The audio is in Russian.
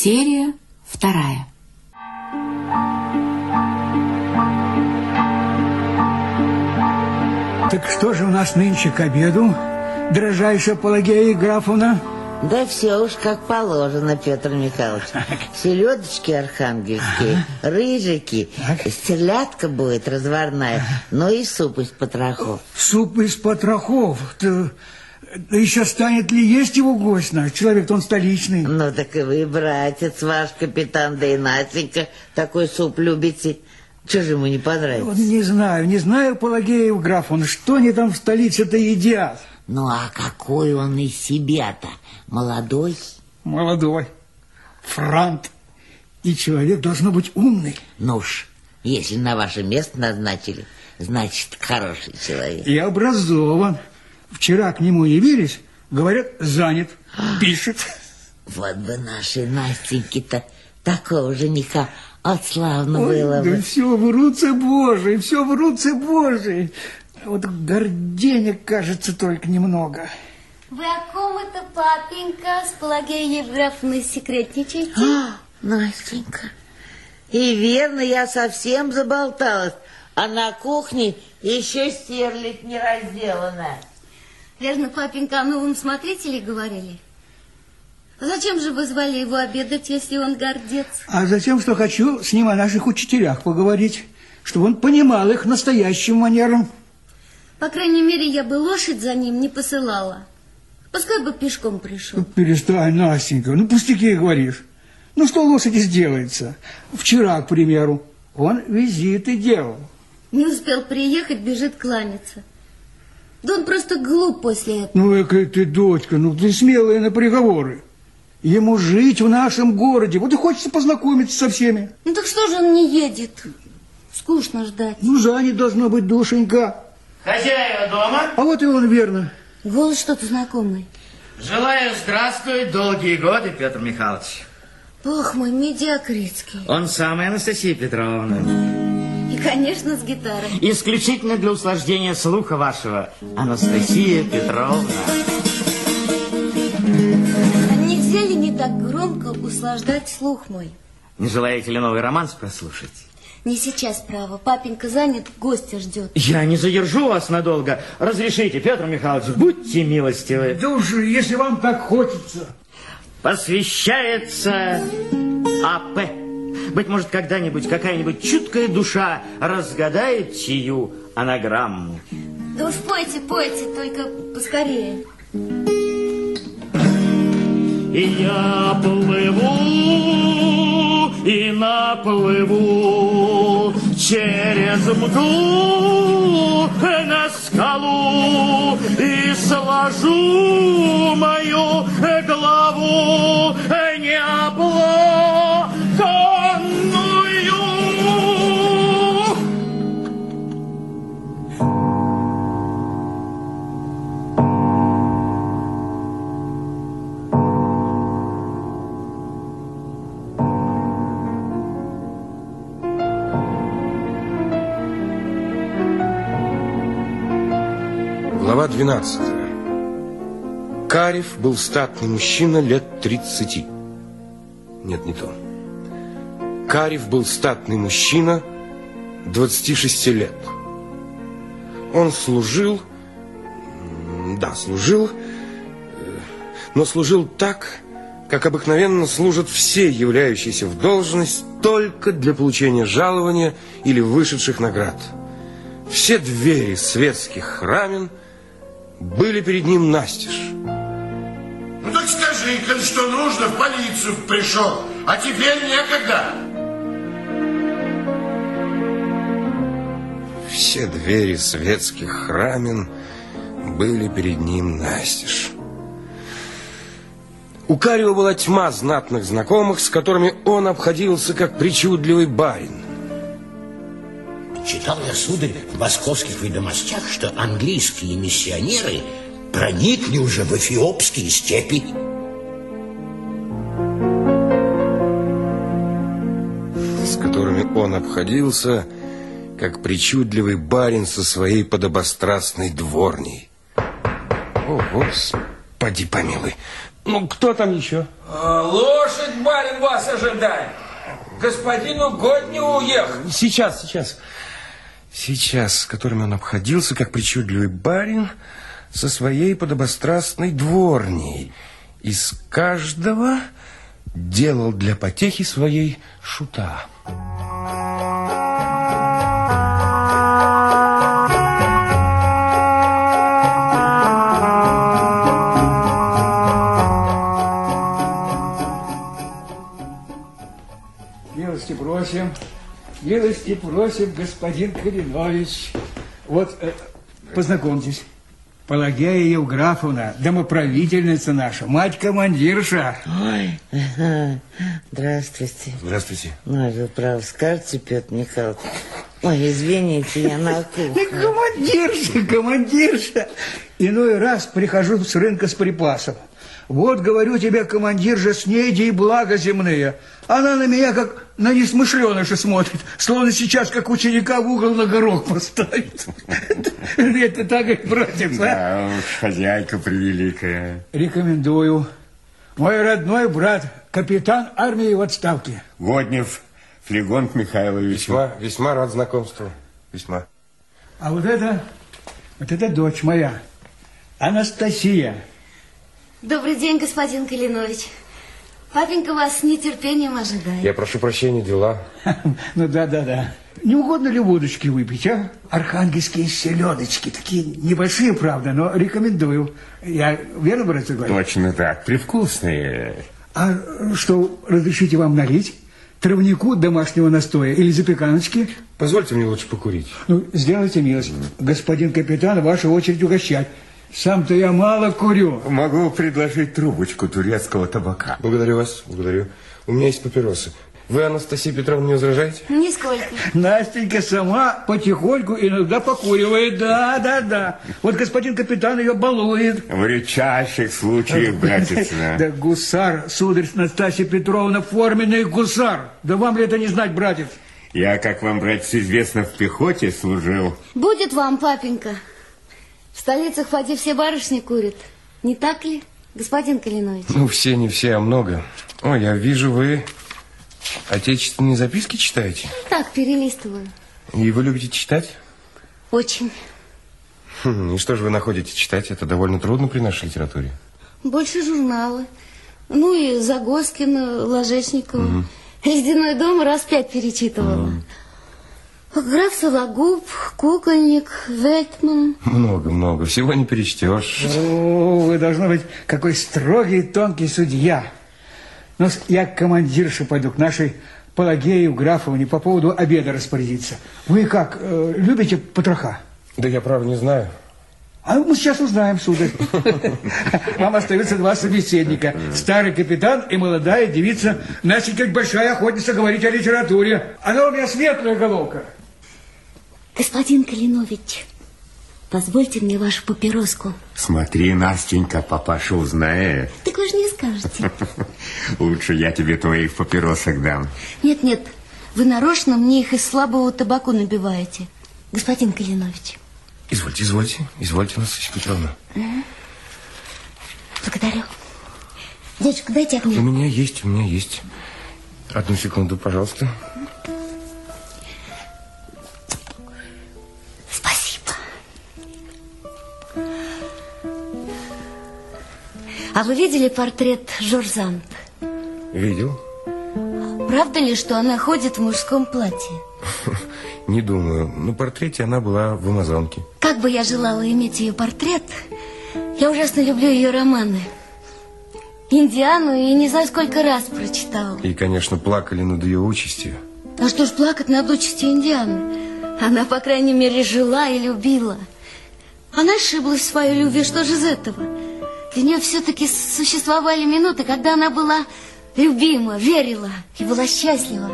Серия вторая. Так что же у нас нынче к обеду, дрожайшая Пелагея Графовна? Да все уж как положено, Петр Михайлович. Селедочки архангельские, рыжики, стерлядка будет разварная, ну и суп из потрохов. Суп из потрохов. Да, да еще станет ли есть его гость наш? Человек-то он столичный. Ну так и вы, братец, ваш капитан, да и Настенька, такой суп любите. Что же ему не Вот понравится? не знаю, не знаю, Пелагея Графовна, что они там в столице-то едят? Ну а какой он из себя-то? Молодой? Молодой, франт. И человек должно быть умный. Ну уж, если на ваше место назначили, значит, хороший человек. И образован. Вчера к нему явились, говорят, занят, пишет. Вот бы нашей Настеньке-то такого жениха от славно было да бы. все в руце Божией, все в руце Божией. Вот гордения, кажется, только немного. Вы о ком это, папенька, с Пелагеей Евграфовной секретничаете? А, Настенька, и верно, я совсем заболталась. А на кухне еще стерлить не разделанная. Верно, папенька, о новом смотрителе говорили? Зачем же вы звали его обедать, если он гордец? А затем, что хочу с ним о наших учителях поговорить, чтобы он понимал их настоящим манером. По крайней мере, я бы лошадь за ним не посылала. Пускай бы пешком пришел. Ну, перестань, Настенька, ну пустяки говоришь. Ну что лошади сделается? Вчера, к примеру, он визиты делал. Не успел приехать, бежит кланяться. Да он просто глуп после этого. Ну, какая ты, дочка, ну ты смелая на приговоры. Ему жить в нашем городе, вот и хочется познакомиться со всеми. Ну так что же он не едет? Скучно ждать. Ну, занят должно быть душенька. Хозяева дома? А вот и он, верно. Голос что-то знакомый. Желаю здравствовать долгие годы, Петр Михайлович. Бог мой, медиакритский. Он самый Анастасия Петровна. Конечно, с гитарой. Исключительно для услаждения слуха вашего, Анастасия Петровна. Нельзя ли не так громко услаждать слух мой? Не желаете ли новый романс прослушать? Не сейчас, право. Папенька занят, гостя ждет. Я не задержу вас надолго. Разрешите, Петр Михайлович, будьте милостивы. Да уж, если вам так хочется. Посвящается АП. Быть может, когда-нибудь какая-нибудь чуткая душа разгадает чью анаграмму. Да уж пойте, пойте, только поскорее. И я плыву, и наплыву через мглу на скалу и сложу мою главу неоплаканную. Глава 12. Карев был статный мужчина лет 30. Нет, не то. Карев был статный мужчина 26 лет. Он служил, да, служил, э, но служил так, как обыкновенно служат все являющиеся в должность только для получения жалования или вышедших наград. Все двери светских рамен были перед ним настежь. Ну так скажи, коль что нужно, в полицию пришел, а теперь некогда. Все двери светских рамен были перед ним настежь. У Карева была тьма знатных знакомых, с которыми он обходился как причудливый барин. Читал я, сударь, в московских ведомостях, что английские миссионеры проникли уже в эфиопские степи. с которыми он обходился, как причудливый барин со своей подобострастной дворней. О, Господи помилуй. Ну, кто там еще? А, лошадь барин вас ожидает. Господину год не уехать. Сейчас, сейчас. Сейчас, с которым он обходился, как причудливый барин, со своей подобострастной дворней. Из каждого делал для потехи своей шута. Милости милости просим, господин Калинович. Вот, э, познакомьтесь. Пелагея Евграфовна, домоправительница наша, мать-командирша. Ой, здравствуйте. Здравствуйте. Ну, вы право скажете, Петр Михайлович. Ой, извините, я на кухне. Командирша, командирша. Иной раз прихожу с рынка с припасов. Вот, говорю тебе, командирша, снеди и блага земные. Она на меня, как на несмышленыша смотрит, словно сейчас, как ученика, в угол на горох поставит. Это так, братец, а? Да хозяйка превеликая. Рекомендую. Мой родной брат, капитан армии в отставке. Воднев Флегонт Михайлович. Весьма, весьма рад знакомству. Весьма. А вот это, вот это дочь моя, Анастасия. Добрый день, господин Калинович. Папенька вас с нетерпением ожидает. Я прошу прощения, дела. Ну да, да, да. Не угодно ли водочки выпить, а? Архангельские селедочки, такие небольшие, правда, но рекомендую. Я верно, братцы, говорю? Точно так, привкусные. А что, разрешите вам налить? Травнику домашнего настоя или запеканочки? Позвольте мне лучше покурить. Ну, сделайте милость. Господин капитан, ваша очередь угощать. Сам-то я мало курю. Могу предложить трубочку турецкого табака. Благодарю вас, благодарю. У меня есть папиросы. Вы, Анастасия Петровна, не возражаете? Нисколько. Настенька сама потихоньку иногда покуривает. Да, да, да. Вот господин капитан ее балует. В редчайших случаях, братец. Да гусар, сударь Настасья Петровна, форменный гусар. Да вам ли это не знать, братец? Я, как вам, братец, известно, в пехоте служил. Будет вам, папенька. В столицах поди все барышни курят. Не так ли, господин Калинович? Ну, все, не все, а много. Ой, я вижу, вы отечественные записки читаете? Так, перелистываю. И вы любите читать? Очень. Хм, и что же вы находите читать? Это довольно трудно при нашей литературе. Больше журналы. Ну и Загоскина, Ложечникова. Угу. Ледяной дом раз пять перечитывала. Угу. Граф Сологуб, кукольник, Ветман. Много-много, всего не перечтешь. О, вы должны быть какой строгий, тонкий судья. Но я к командирше пойду, к нашей Пелагею Графовне по поводу обеда распорядиться. Вы как, э, любите потроха? Да я, право, не знаю. А мы сейчас узнаем, сударь. Вам остаются два собеседника. Старый капитан и молодая девица. Настя, как большая охотница, говорить о литературе. Она у меня светлая головка. Господин Калинович, позвольте мне вашу папироску. Смотри, Настенька, папаша узнает. Так вы же не скажете. Лучше я тебе твоих папиросок дам. Нет, нет, вы нарочно мне их из слабого табаку набиваете. Господин Калинович. Извольте, извольте, извольте, Настасья Петровна. Благодарю. Дядюшка, дайте огня. У меня есть, у меня есть. Одну секунду, пожалуйста. Спасибо. А вы видели портрет Жоржант? Видел. Правда ли, что она ходит в мужском платье? Не думаю. На портрете она была в Амазонке. Как бы я желала иметь ее портрет. Я ужасно люблю ее романы. Индиану и не знаю, сколько раз прочитала. И, конечно, плакали над ее участью. А что ж плакать над участью Индианы? Она, по крайней мере, жила и любила. Она ошиблась в своей любви, что же из этого? Для нее все-таки существовали минуты, когда она была любима, верила и была счастлива.